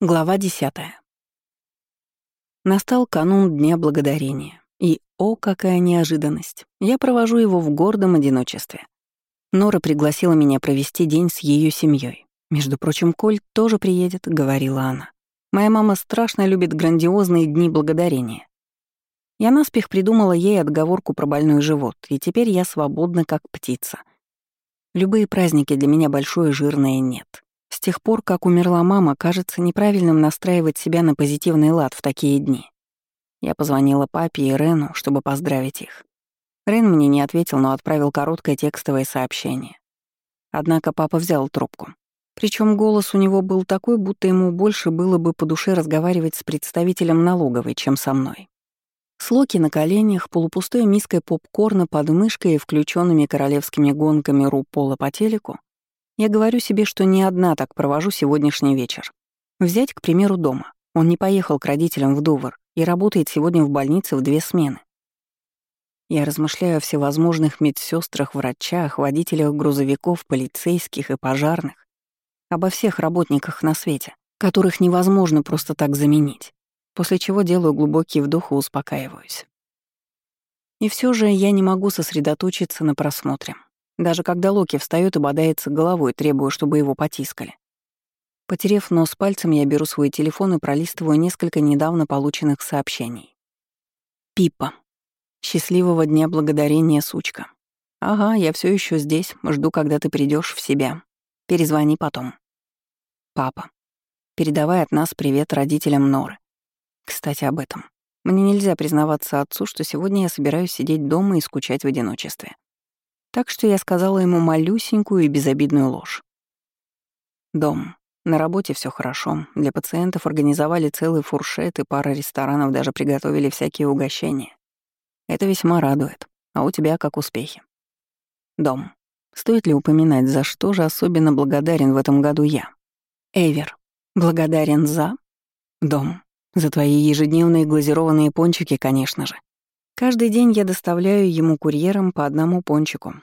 Глава десятая. Настал канун Дня Благодарения. И, о, какая неожиданность, я провожу его в гордом одиночестве. Нора пригласила меня провести день с ее семьей. Между прочим, Коль тоже приедет, говорила она. Моя мама страшно любит грандиозные дни благодарения. Я наспех придумала ей отговорку про больной живот, и теперь я свободна как птица. Любые праздники для меня большое жирное «нет». Тех пор, как умерла мама, кажется неправильным настраивать себя на позитивный лад в такие дни. Я позвонила папе и Рену, чтобы поздравить их. Рен мне не ответил, но отправил короткое текстовое сообщение. Однако папа взял трубку. Причем голос у него был такой, будто ему больше было бы по душе разговаривать с представителем налоговой, чем со мной. С Локи на коленях, полупустой миской попкорна под мышкой и включенными королевскими гонками Рупола по телеку, я говорю себе, что не одна так провожу сегодняшний вечер. Взять, к примеру, дома. Он не поехал к родителям в Дувр и работает сегодня в больнице в две смены. Я размышляю о всевозможных медсестрах, врачах, водителях грузовиков, полицейских и пожарных, обо всех работниках на свете, которых невозможно просто так заменить, после чего делаю глубокий вдох и успокаиваюсь. И все же я не могу сосредоточиться на просмотре. Даже когда Локи встает и бодается головой, требуя, чтобы его потискали. Потерев нос пальцем, я беру свой телефон и пролистываю несколько недавно полученных сообщений. Пипа. Счастливого дня благодарения, сучка. Ага, я все еще здесь, жду, когда ты придешь в себя. Перезвони потом. Папа. Передавай от нас привет родителям Норы. Кстати, об этом. Мне нельзя признаваться отцу, что сегодня я собираюсь сидеть дома и скучать в одиночестве. Так что я сказала ему малюсенькую и безобидную ложь. Дом. На работе все хорошо. Для пациентов организовали целый фуршет, и пара ресторанов даже приготовили всякие угощения. Это весьма радует. А у тебя как успехи? Дом. Стоит ли упоминать, за что же особенно благодарен в этом году я? Эвер. Благодарен за? Дом. За твои ежедневные глазированные пончики, конечно же. Каждый день я доставляю ему курьером по одному пончику,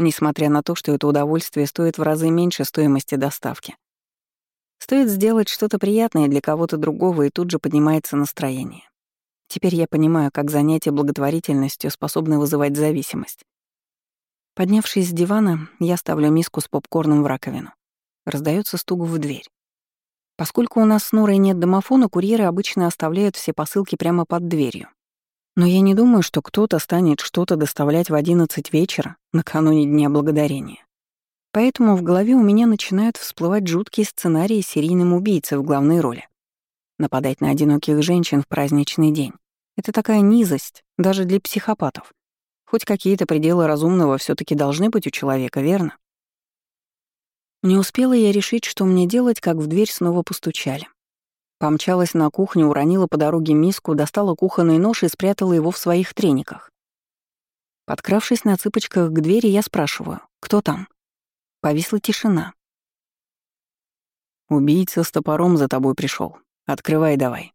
несмотря на то, что это удовольствие стоит в разы меньше стоимости доставки. Стоит сделать что-то приятное для кого-то другого, и тут же поднимается настроение. Теперь я понимаю, как занятие благотворительностью способны вызывать зависимость. Поднявшись с дивана, я ставлю миску с попкорном в раковину. Раздается стук в дверь. Поскольку у нас с Норой нет домофона, курьеры обычно оставляют все посылки прямо под дверью. Но я не думаю, что кто-то станет что-то доставлять в 11 вечера, накануне Дня Благодарения. Поэтому в голове у меня начинают всплывать жуткие сценарии серийным убийцей в главной роли. Нападать на одиноких женщин в праздничный день — это такая низость, даже для психопатов. Хоть какие-то пределы разумного все таки должны быть у человека, верно? Не успела я решить, что мне делать, как в дверь снова постучали. Помчалась на кухню, уронила по дороге миску, достала кухонный нож и спрятала его в своих трениках. Подкравшись на цыпочках к двери, я спрашиваю, кто там? Повисла тишина. «Убийца с топором за тобой пришел. Открывай давай».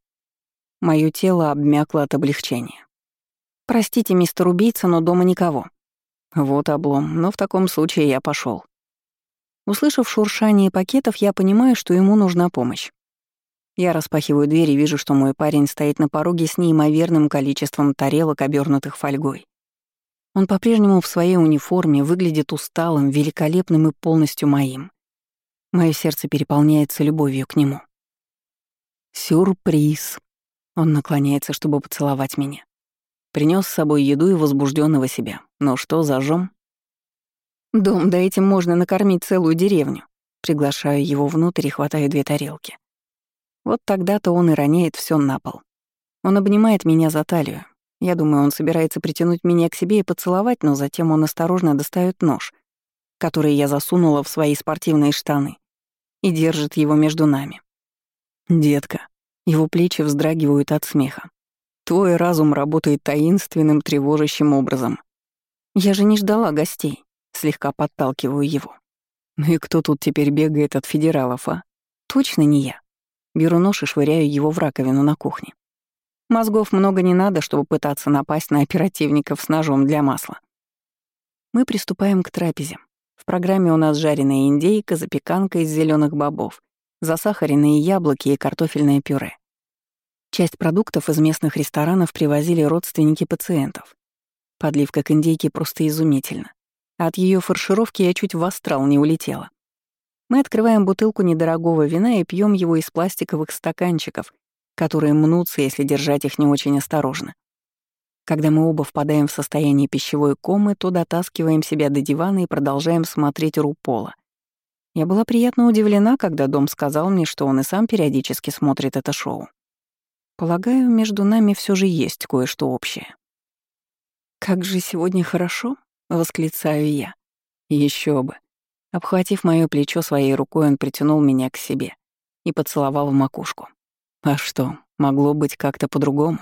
Моё тело обмякло от облегчения. «Простите, мистер убийца, но дома никого». Вот облом, но в таком случае я пошел. Услышав шуршание пакетов, я понимаю, что ему нужна помощь. Я распахиваю дверь и вижу, что мой парень стоит на пороге с неимоверным количеством тарелок, обернутых фольгой. Он по-прежнему в своей униформе, выглядит усталым, великолепным и полностью моим. Мое сердце переполняется любовью к нему. Сюрприз. Он наклоняется, чтобы поцеловать меня. Принес с собой еду и возбужденного себя. Но что, зажжем? Дом, да этим можно накормить целую деревню. Приглашаю его внутрь и хватаю две тарелки. Вот тогда-то он и роняет все на пол. Он обнимает меня за талию. Я думаю, он собирается притянуть меня к себе и поцеловать, но затем он осторожно достает нож, который я засунула в свои спортивные штаны, и держит его между нами. «Детка». Его плечи вздрагивают от смеха. «Твой разум работает таинственным, тревожащим образом. Я же не ждала гостей», — слегка подталкиваю его. «Ну и кто тут теперь бегает от федералов, а? Точно не я. Беру нож и швыряю его в раковину на кухне. Мозгов много не надо, чтобы пытаться напасть на оперативников с ножом для масла. Мы приступаем к трапезе. В программе у нас жареная индейка, запеканка из зеленых бобов, засахаренные яблоки и картофельное пюре. Часть продуктов из местных ресторанов привозили родственники пациентов. Подливка к индейке просто изумительна. От ее фаршировки я чуть в астрал не улетела. Мы открываем бутылку недорогого вина и пьем его из пластиковых стаканчиков, которые мнутся, если держать их не очень осторожно. Когда мы оба впадаем в состояние пищевой комы, то дотаскиваем себя до дивана и продолжаем смотреть Рупола. Я была приятно удивлена, когда Дом сказал мне, что он и сам периодически смотрит это шоу. Полагаю, между нами все же есть кое-что общее. «Как же сегодня хорошо!» — восклицаю я. Еще бы. Обхватив моё плечо своей рукой, он притянул меня к себе и поцеловал в макушку. А что, могло быть как-то по-другому?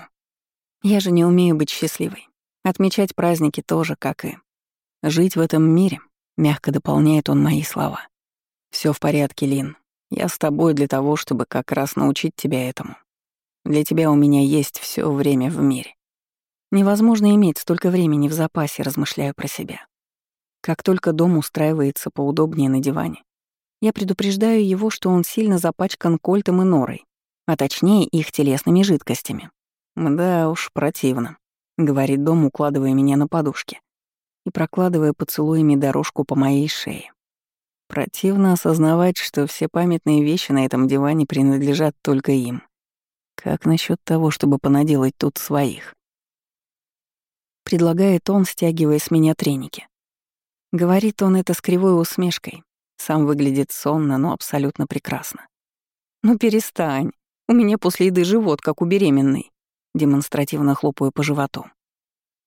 Я же не умею быть счастливой. Отмечать праздники тоже, как и... Жить в этом мире, мягко дополняет он мои слова. Все в порядке, Лин. Я с тобой для того, чтобы как раз научить тебя этому. Для тебя у меня есть все время в мире. Невозможно иметь столько времени в запасе, размышляю про себя. Как только дом устраивается поудобнее на диване, я предупреждаю его, что он сильно запачкан кольтом и норой, а точнее их телесными жидкостями. «Да уж, противно», — говорит дом, укладывая меня на подушке и прокладывая поцелуями дорожку по моей шее. Противно осознавать, что все памятные вещи на этом диване принадлежат только им. Как насчет того, чтобы понаделать тут своих? Предлагает он, стягивая с меня треники. Говорит он это с кривой усмешкой. Сам выглядит сонно, но абсолютно прекрасно. «Ну перестань. У меня после еды живот, как у беременной». Демонстративно хлопаю по животу.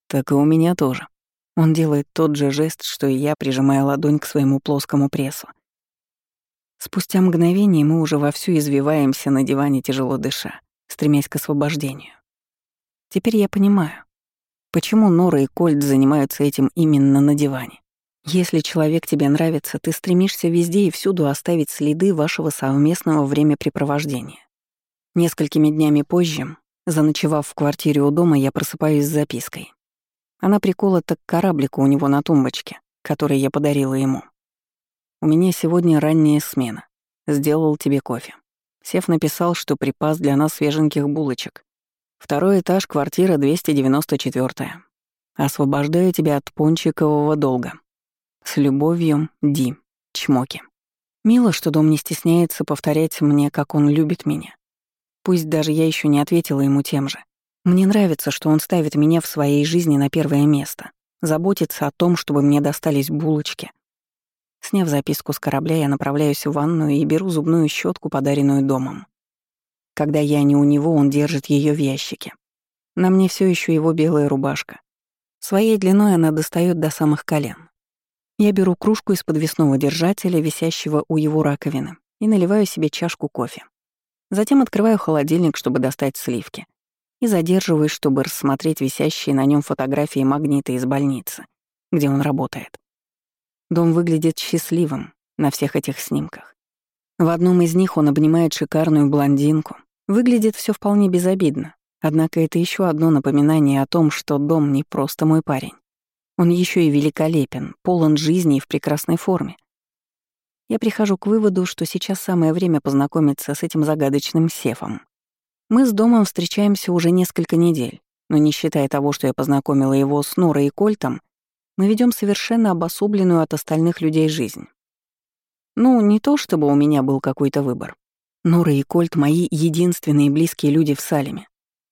«Так и у меня тоже». Он делает тот же жест, что и я, прижимая ладонь к своему плоскому прессу. Спустя мгновение мы уже вовсю извиваемся на диване, тяжело дыша, стремясь к освобождению. Теперь я понимаю, почему Нора и Кольт занимаются этим именно на диване. Если человек тебе нравится, ты стремишься везде и всюду оставить следы вашего совместного времяпрепровождения. Несколькими днями позже, заночевав в квартире у дома, я просыпаюсь с запиской. Она приколота к кораблику у него на тумбочке, который я подарила ему. «У меня сегодня ранняя смена. Сделал тебе кофе». Сев написал, что припас для нас свеженьких булочек. Второй этаж, квартира 294. Освобождаю тебя от пончикового долга. С любовью, Ди. Чмоки. Мило, что дом не стесняется повторять мне, как он любит меня. Пусть даже я еще не ответила ему тем же. Мне нравится, что он ставит меня в своей жизни на первое место, заботится о том, чтобы мне достались булочки. Сняв записку с корабля, я направляюсь в ванную и беру зубную щетку, подаренную домом. Когда я не у него, он держит ее в ящике. На мне все еще его белая рубашка. Своей длиной она достает до самых колен. Я беру кружку из подвесного держателя, висящего у его раковины, и наливаю себе чашку кофе. Затем открываю холодильник, чтобы достать сливки, и задерживаюсь, чтобы рассмотреть висящие на нем фотографии магнита из больницы, где он работает. Дом выглядит счастливым на всех этих снимках. В одном из них он обнимает шикарную блондинку. Выглядит все вполне безобидно, однако это еще одно напоминание о том, что дом не просто мой парень. Он еще и великолепен, полон жизни и в прекрасной форме. Я прихожу к выводу, что сейчас самое время познакомиться с этим загадочным сефом. Мы с домом встречаемся уже несколько недель, но не считая того, что я познакомила его с Норой и Кольтом, мы ведем совершенно обособленную от остальных людей жизнь. Ну, не то чтобы у меня был какой-то выбор. Нора и Кольт — мои единственные близкие люди в Салеме,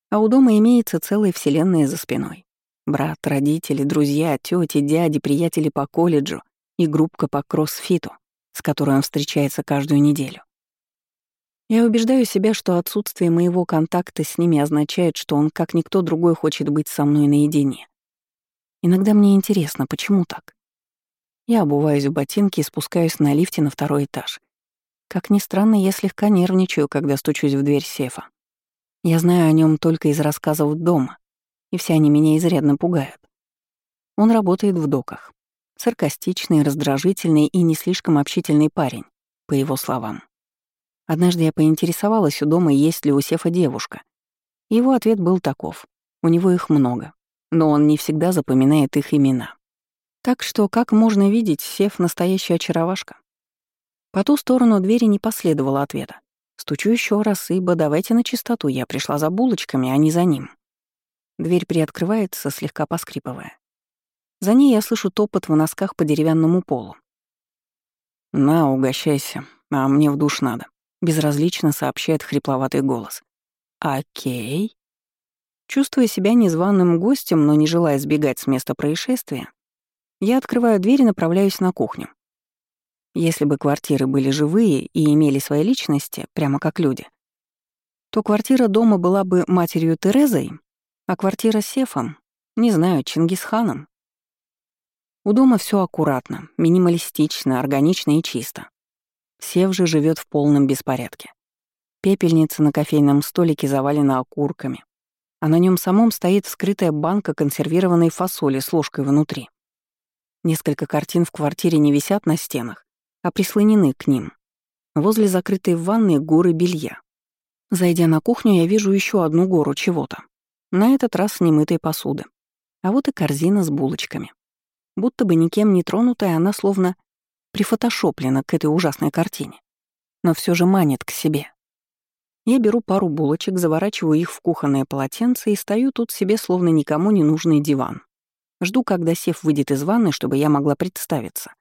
а у дома имеется целая вселенная за спиной. Брат, родители, друзья, тети, дяди, приятели по колледжу и группка по кроссфиту, с которой он встречается каждую неделю. Я убеждаю себя, что отсутствие моего контакта с ними означает, что он, как никто другой, хочет быть со мной наедине. Иногда мне интересно, почему так. Я обуваюсь в ботинки и спускаюсь на лифте на второй этаж. Как ни странно, я слегка нервничаю, когда стучусь в дверь сейфа. Я знаю о нем только из рассказов дома, и все они меня изрядно пугают. Он работает в доках. Саркастичный, раздражительный и не слишком общительный парень, по его словам. Однажды я поинтересовалась у дома, есть ли у Сефа девушка. Его ответ был таков. У него их много, но он не всегда запоминает их имена. Так что, как можно видеть, Сеф — настоящая очаровашка. По ту сторону двери не последовало ответа. Стучу еще раз, ибо давайте на чистоту, я пришла за булочками, а не за ним. Дверь приоткрывается, слегка поскрипывая. За ней я слышу топот в носках по деревянному полу. «На, угощайся, а мне в душ надо», — безразлично сообщает хрипловатый голос. «Окей». Чувствуя себя незваным гостем, но не желая сбегать с места происшествия, я открываю дверь и направляюсь на кухню. Если бы квартиры были живые и имели свои личности, прямо как люди, то квартира дома была бы матерью Терезой, а квартира Сефом, не знаю, Чингисханом. У дома все аккуратно, минималистично, органично и чисто. Сев же живет в полном беспорядке. Пепельница на кофейном столике завалена окурками, а на нем самом стоит вскрытая банка консервированной фасоли с ложкой внутри. Несколько картин в квартире не висят на стенах, а прислонены к ним. Возле закрытой ванной горы белья. Зайдя на кухню, я вижу еще одну гору чего-то. На этот раз немытой посуды. А вот и корзина с булочками. Будто бы никем не тронутая, она словно прифотошоплена к этой ужасной картине. Но все же манит к себе. Я беру пару булочек, заворачиваю их в кухонное полотенце и стою тут себе словно никому не нужный диван. Жду, когда Сев выйдет из ванны, чтобы я могла представиться.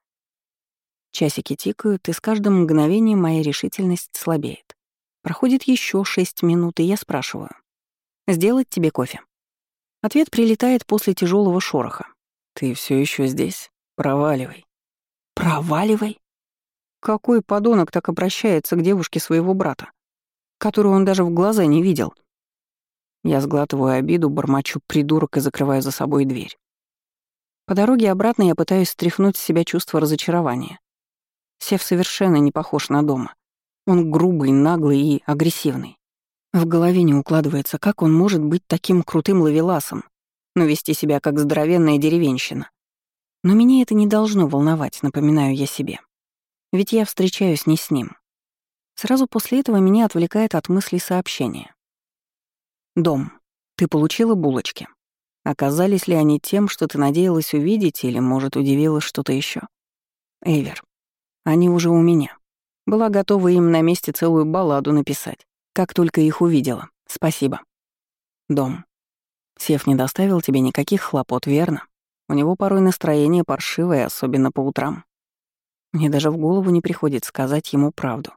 Часики тикают, и с каждым мгновением моя решительность слабеет. Проходит еще шесть минут, и я спрашиваю. «Сделать тебе кофе?» Ответ прилетает после тяжелого шороха. «Ты все еще здесь? Проваливай». «Проваливай?» Какой подонок так обращается к девушке своего брата, которую он даже в глаза не видел? Я сглатываю обиду, бормочу придурок и закрываю за собой дверь. По дороге обратно я пытаюсь стряхнуть с себя чувство разочарования. Сев совершенно не похож на дома. Он грубый, наглый и агрессивный. В голове не укладывается, как он может быть таким крутым ловеласом, но вести себя как здоровенная деревенщина. Но меня это не должно волновать, напоминаю я себе. Ведь я встречаюсь не с ним. Сразу после этого меня отвлекает от мыслей сообщения. «Дом. Ты получила булочки?» Оказались ли они тем, что ты надеялась увидеть, или, может, удивилась что-то еще? Эйвер. Они уже у меня. Была готова им на месте целую балладу написать, как только их увидела. Спасибо. Дом. Сев не доставил тебе никаких хлопот, верно? У него порой настроение паршивое, особенно по утрам. Мне даже в голову не приходит сказать ему правду.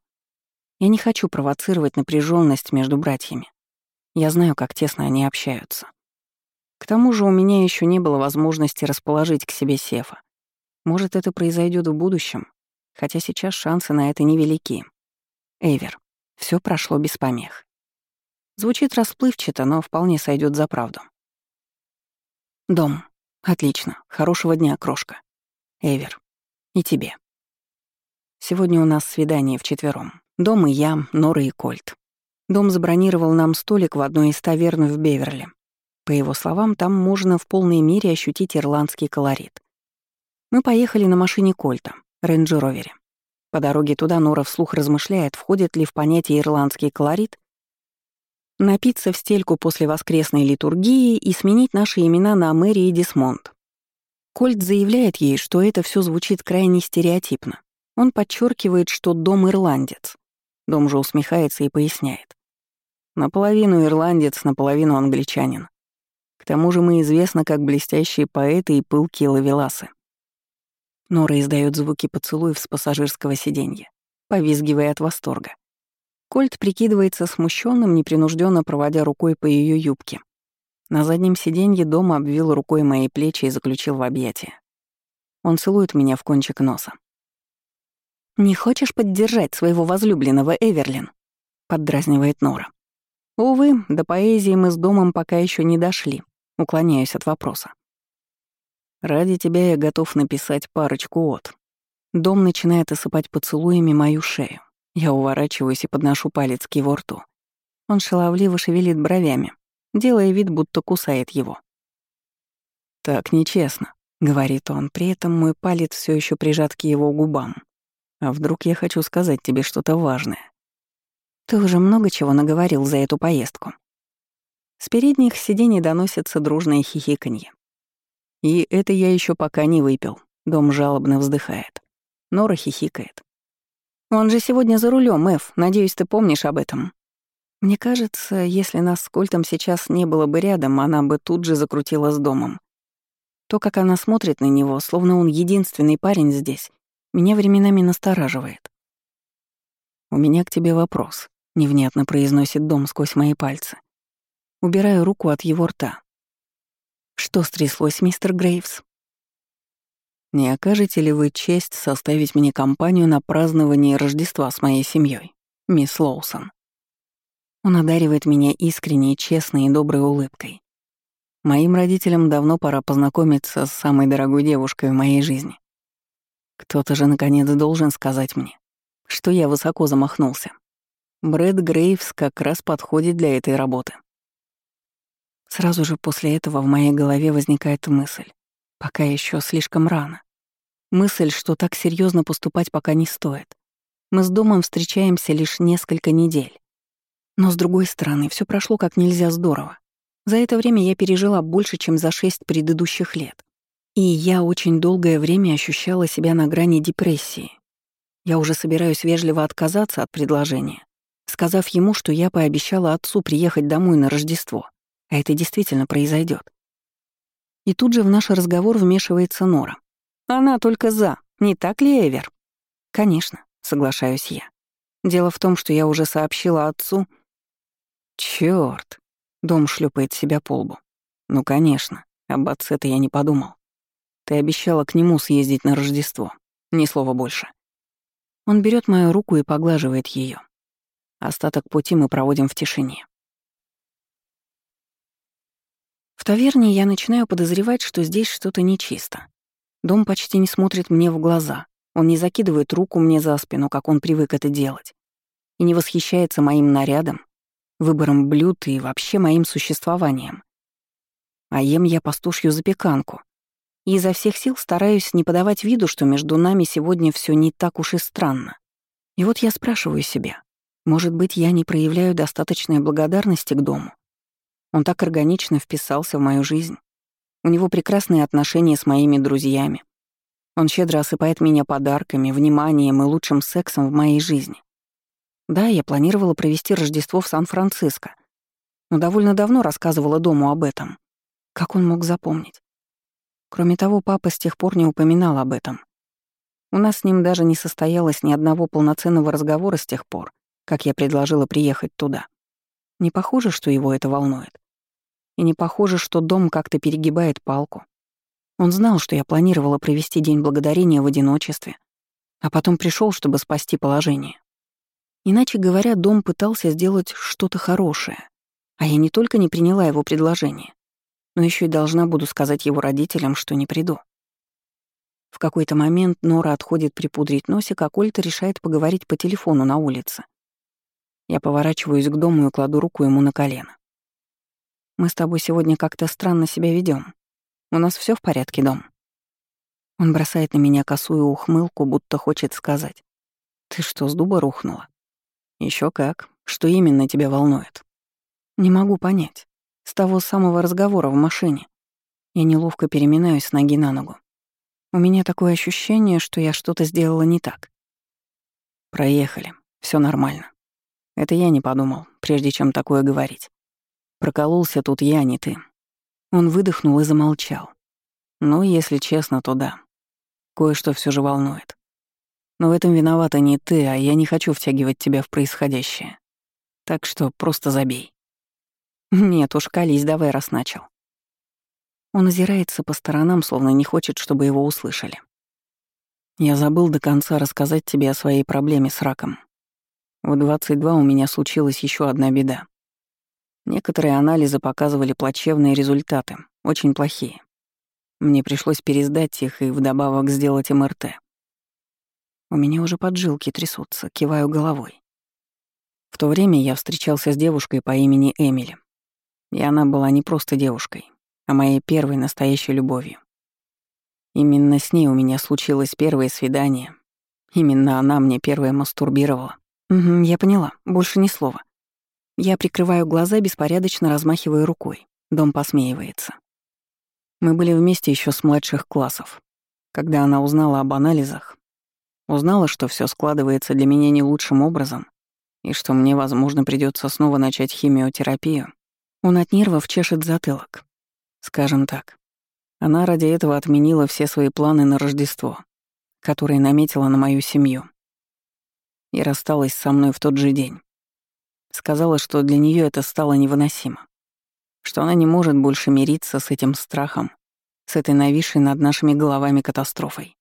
Я не хочу провоцировать напряженность между братьями. Я знаю, как тесно они общаются. К тому же у меня еще не было возможности расположить к себе Сефа. Может, это произойдет в будущем, хотя сейчас шансы на это невелики. Эвер. Все прошло без помех. Звучит расплывчато, но вполне сойдет за правду. Дом. Отлично. Хорошего дня, крошка. Эвер. И тебе. Сегодня у нас свидание вчетвером. Дом и я, Нора и Кольт. Дом забронировал нам столик в одной из таверн в Беверли. По его словам, там можно в полной мере ощутить ирландский колорит. Мы поехали на машине Кольта, рейндж-ровере. По дороге туда Нора вслух размышляет, входит ли в понятие ирландский колорит напиться в стельку после воскресной литургии и сменить наши имена на Мэри и Дисмонд. Кольт заявляет ей, что это все звучит крайне стереотипно. Он подчеркивает, что дом ирландец. Дом же усмехается и поясняет. Наполовину ирландец, наполовину англичанин тому же мы известны как блестящие поэты и пылкие лавеласы. Нора издает звуки поцелуев с пассажирского сиденья, повизгивая от восторга. Кольт прикидывается смущенным, непринужденно проводя рукой по ее юбке. На заднем сиденье дома обвил рукой мои плечи и заключил в объятия. Он целует меня в кончик носа. «Не хочешь поддержать своего возлюбленного, Эверлин?» — поддразнивает Нора. Увы, до поэзии мы с домом пока еще не дошли. Уклоняюсь от вопроса. «Ради тебя я готов написать парочку от». Дом начинает осыпать поцелуями мою шею. Я уворачиваюсь и подношу палец к его рту. Он шаловливо шевелит бровями, делая вид, будто кусает его. «Так нечестно», — говорит он, при этом мой палец все еще прижат к его губам. «А вдруг я хочу сказать тебе что-то важное?» «Ты уже много чего наговорил за эту поездку», с передних сидений доносится дружное хихиканье. И это я еще пока не выпил. Дом жалобно вздыхает. Нора хихикает. Он же сегодня за рулем, Эф. Надеюсь, ты помнишь об этом. Мне кажется, если нас с Кольтом сейчас не было бы рядом, она бы тут же закрутила с домом. То, как она смотрит на него, словно он единственный парень здесь, меня временами настораживает. «У меня к тебе вопрос», — невнятно произносит дом сквозь мои пальцы. Убираю руку от его рта. «Что стряслось, мистер Грейвс?» «Не окажете ли вы честь составить мне компанию на праздновании Рождества с моей семьей, мисс Лоусон?» Он одаривает меня искренней, честной и доброй улыбкой. Моим родителям давно пора познакомиться с самой дорогой девушкой в моей жизни. Кто-то же наконец должен сказать мне, что я высоко замахнулся. Брэд Грейвс как раз подходит для этой работы. Сразу же после этого в моей голове возникает мысль, пока еще слишком рано. Мысль, что так серьезно поступать пока не стоит. Мы с домом встречаемся лишь несколько недель. Но с другой стороны, все прошло как нельзя здорово. За это время я пережила больше, чем за шесть предыдущих лет. И я очень долгое время ощущала себя на грани депрессии. Я уже собираюсь вежливо отказаться от предложения, сказав ему, что я пообещала отцу приехать домой на Рождество, а это действительно произойдет. И тут же в наш разговор вмешивается Нора. Она только за, не так ли, Эвер? Конечно, соглашаюсь я. Дело в том, что я уже сообщила отцу... Чёрт! Дом шлепает себя по лбу. Ну, конечно, об отце-то я не подумал. Ты обещала к нему съездить на Рождество. Ни слова больше. Он берет мою руку и поглаживает ее. Остаток пути мы проводим в тишине. Таверне я начинаю подозревать, что здесь что-то нечисто. Дом почти не смотрит мне в глаза. Он не закидывает руку мне за спину, как он привык это делать. И не восхищается моим нарядом, выбором блюд и вообще моим существованием. А ем я пастушью запеканку, и изо всех сил стараюсь не подавать виду, что между нами сегодня все не так уж и странно. И вот я спрашиваю себя, может быть, я не проявляю достаточной благодарности к дому? Он так органично вписался в мою жизнь. У него прекрасные отношения с моими друзьями. Он щедро осыпает меня подарками, вниманием и лучшим сексом в моей жизни. Да, я планировала провести Рождество в Сан-Франциско, но довольно давно рассказывала дому об этом. Как он мог запомнить? Кроме того, папа с тех пор не упоминал об этом. У нас с ним даже не состоялось ни одного полноценного разговора с тех пор, как я предложила приехать туда. Не похоже, что его это волнует. И не похоже, что дом как-то перегибает палку. Он знал, что я планировала провести День Благодарения в одиночестве, а потом пришел, чтобы спасти положение. Иначе говоря, дом пытался сделать что-то хорошее, а я не только не приняла его предложение, но еще и должна буду сказать его родителям, что не приду. В какой-то момент Нора отходит припудрить носик, а Кольта решает поговорить по телефону на улице. Я поворачиваюсь к дому и кладу руку ему на колено. «Мы с тобой сегодня как-то странно себя ведем. У нас все в порядке, дом?» Он бросает на меня косую ухмылку, будто хочет сказать. «Ты что, с дуба рухнула?» Еще как. Что именно тебя волнует?» «Не могу понять. С того самого разговора в машине. Я неловко переминаюсь с ноги на ногу. У меня такое ощущение, что я что-то сделала не так. Проехали. Все нормально. Это я не подумал, прежде чем такое говорить. Прокололся тут я, не ты. Он выдохнул и замолчал. Ну, если честно, то да. Кое-что все же волнует. Но в этом виновата не ты, а я не хочу втягивать тебя в происходящее. Так что просто забей. Нет уж, колись, давай, раз начал. Он озирается по сторонам, словно не хочет, чтобы его услышали. Я забыл до конца рассказать тебе о своей проблеме с раком. В 22 у меня случилась еще одна беда. Некоторые анализы показывали плачевные результаты, очень плохие. Мне пришлось пересдать их и вдобавок сделать МРТ. У меня уже поджилки трясутся, киваю головой. В то время я встречался с девушкой по имени Эмили. И она была не просто девушкой, а моей первой настоящей любовью. Именно с ней у меня случилось первое свидание. Именно она мне первая мастурбировала. Угу, я поняла, больше ни слова. Я прикрываю глаза, беспорядочно размахивая рукой. Дом посмеивается. Мы были вместе еще с младших классов. Когда она узнала об анализах, Узнала, что все складывается для меня не лучшим образом, и что мне, возможно, придется снова начать химиотерапию. Он от нервов чешет затылок. Скажем так, она ради этого отменила все свои планы на Рождество, которые наметила на мою семью. И рассталась со мной в тот же день. Сказала, что для нее это стало невыносимо. Что она не может больше мириться с этим страхом, с этой нависшей над нашими головами катастрофой.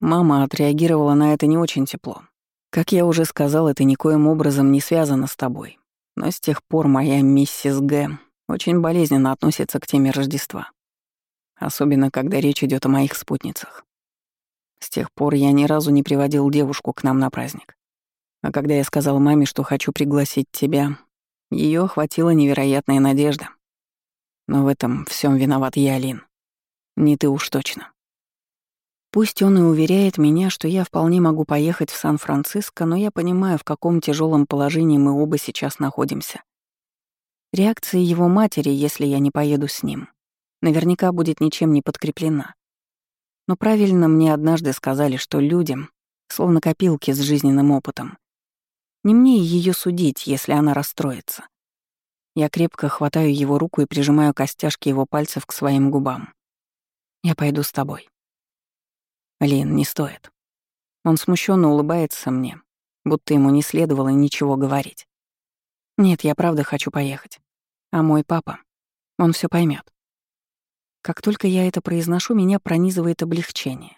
Мама отреагировала на это не очень тепло. Как я уже сказал, это никоим образом не связано с тобой. Но с тех пор моя миссис Г очень болезненно относится к теме Рождества. Особенно, когда речь идет о моих спутницах. С тех пор я ни разу не приводил девушку к нам на праздник. А когда я сказал маме, что хочу пригласить тебя, ее охватила невероятная надежда. Но в этом всем виноват я, Алин. Не ты уж точно. Пусть он и уверяет меня, что я вполне могу поехать в Сан-Франциско, но я понимаю, в каком тяжелом положении мы оба сейчас находимся. Реакция его матери, если я не поеду с ним, наверняка будет ничем не подкреплена. Но правильно мне однажды сказали, что людям, словно копилки с жизненным опытом, не мне ее судить, если она расстроится. Я крепко хватаю его руку и прижимаю костяшки его пальцев к своим губам. Я пойду с тобой. Лин, не стоит. Он смущенно улыбается мне, будто ему не следовало ничего говорить. Нет, я правда хочу поехать. А мой папа, он все поймет. Как только я это произношу, меня пронизывает облегчение.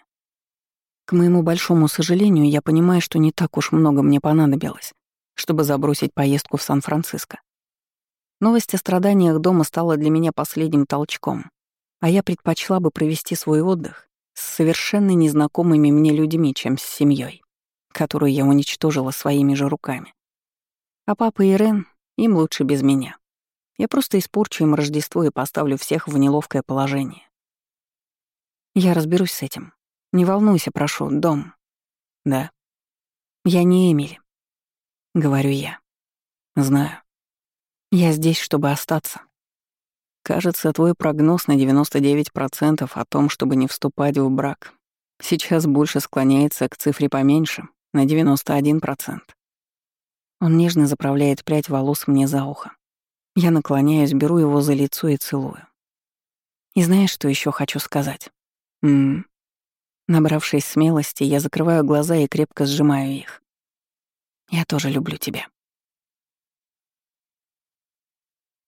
К моему большому сожалению, я понимаю, что не так уж много мне понадобилось, чтобы забросить поездку в Сан-Франциско. Новость о страданиях дома стала для меня последним толчком, а я предпочла бы провести свой отдых с совершенно незнакомыми мне людьми, чем с семьей, которую я уничтожила своими же руками. А папа и Рен, им лучше без меня. Я просто испорчу им Рождество и поставлю всех в неловкое положение. Я разберусь с этим. Не волнуйся, прошу, дом. Да. Я не Эмили. Говорю я. Знаю. Я здесь, чтобы остаться. Кажется, твой прогноз на 99% о том, чтобы не вступать в брак, сейчас больше склоняется к цифре поменьше, на 91%. Он нежно заправляет прядь волос мне за ухо. Я наклоняюсь, беру его за лицо и целую. И знаешь, что еще хочу сказать? М Набравшись смелости, я закрываю глаза и крепко сжимаю их. Я тоже люблю тебя.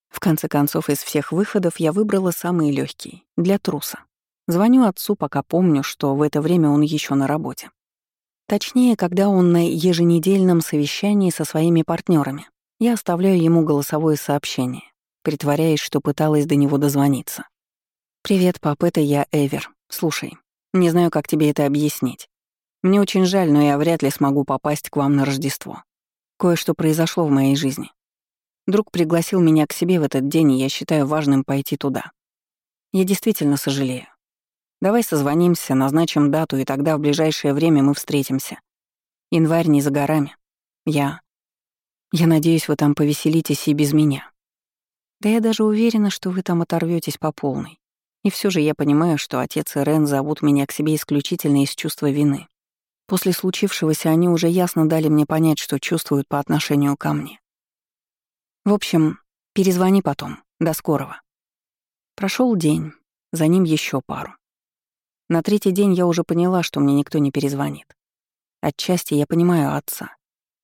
В конце концов, из всех выходов я выбрала самый легкий для труса. Звоню отцу, пока помню, что в это время он еще на работе. Точнее, когда он на еженедельном совещании со своими партнерами. Я оставляю ему голосовое сообщение, притворяясь, что пыталась до него дозвониться. «Привет, пап, это я, Эвер. Слушай, не знаю, как тебе это объяснить. Мне очень жаль, но я вряд ли смогу попасть к вам на Рождество. Кое-что произошло в моей жизни. Друг пригласил меня к себе в этот день, и я считаю важным пойти туда. Я действительно сожалею. Давай созвонимся, назначим дату, и тогда в ближайшее время мы встретимся. Январь не за горами. Я... Я надеюсь, вы там повеселитесь и без меня. Да я даже уверена, что вы там оторветесь по полной. И все же я понимаю, что отец и Рен зовут меня к себе исключительно из чувства вины. После случившегося они уже ясно дали мне понять, что чувствуют по отношению ко мне. В общем, перезвони потом. До скорого. Прошел день, за ним еще пару. На третий день я уже поняла, что мне никто не перезвонит. Отчасти я понимаю отца.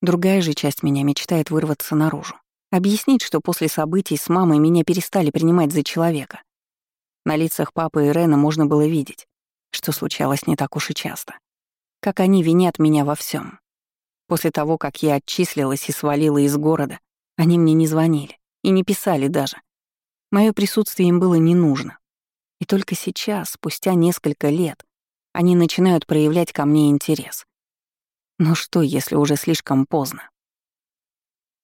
Другая же часть меня мечтает вырваться наружу. Объяснить, что после событий с мамой меня перестали принимать за человека. На лицах папы и Рена можно было видеть, что случалось не так уж и часто. Как они винят меня во всем. После того, как я отчислилась и свалила из города, они мне не звонили и не писали даже. Мое присутствие им было не нужно. И только сейчас, спустя несколько лет, они начинают проявлять ко мне интерес. Но что, если уже слишком поздно?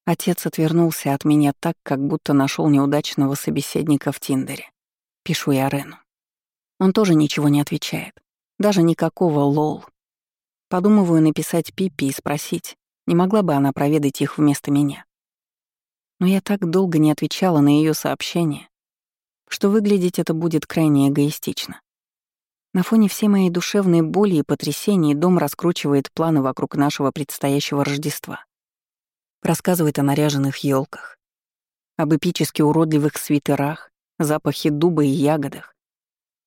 Отец отвернулся от меня так, как будто нашел неудачного собеседника в Тиндере. Пишу я Рену. Он тоже ничего не отвечает. Даже никакого лол. Подумываю написать Пиппи и спросить, не могла бы она проведать их вместо меня но я так долго не отвечала на ее сообщение, что выглядеть это будет крайне эгоистично. На фоне всей моей душевной боли и потрясений дом раскручивает планы вокруг нашего предстоящего Рождества. Рассказывает о наряженных елках, об эпически уродливых свитерах, запахе дуба и ягодах,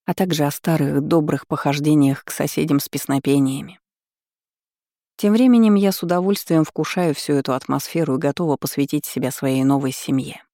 а также о старых добрых похождениях к соседям с песнопениями. Тем временем я с удовольствием вкушаю всю эту атмосферу и готова посвятить себя своей новой семье.